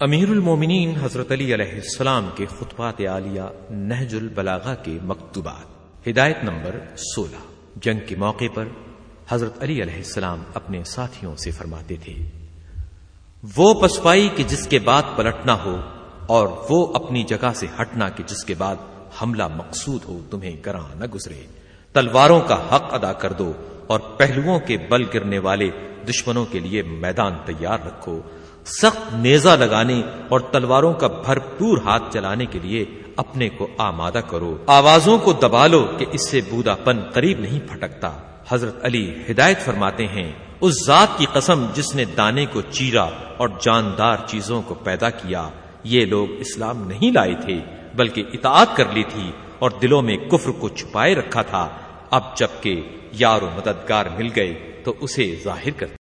امیر المومنین حضرت علی علیہ السلام کے خطبات عالیہ نہج البلاغا کے مکتوبات۔ ہدایت نمبر سولہ۔ جنگ کے موقع پر حضرت علی علیہ السلام اپنے ساتھیوں سے فرماتے تھے، وہ پسپائی کہ جس کے بعد پلٹنا ہو اور وہ اپنی جگہ سے ہٹنا کہ جس کے بعد حملہ مقصود ہو، تمہیں گراں نہ گزرے۔ تلواروں کا حق ادا کر دو اور پہلوؤں کے بل گرنے والے دشمنوں کے لیے میدان تیار رکھو۔ سخت نیزا لگانے اور تلواروں کا بھرپور ہاتھ چلانے کے لیے اپنے کو آمادہ کرو۔ آوازوں کو دبا لو کہ اس سے بودا پن قریب نہیں پھٹکتا۔ حضرت علی ہدایت فرماتے ہیں، اس ذات کی قسم جس نے دانے کو چیرا اور جاندار چیزوں کو پیدا کیا، یہ لوگ اسلام نہیں لائے تھے، بلکہ اطاعت کر لی تھی اور دلوں میں کفر کو چھپائے رکھا تھا۔ اب جبکہ یار و مددگار مل گئے تو اسے ظاہر کرتے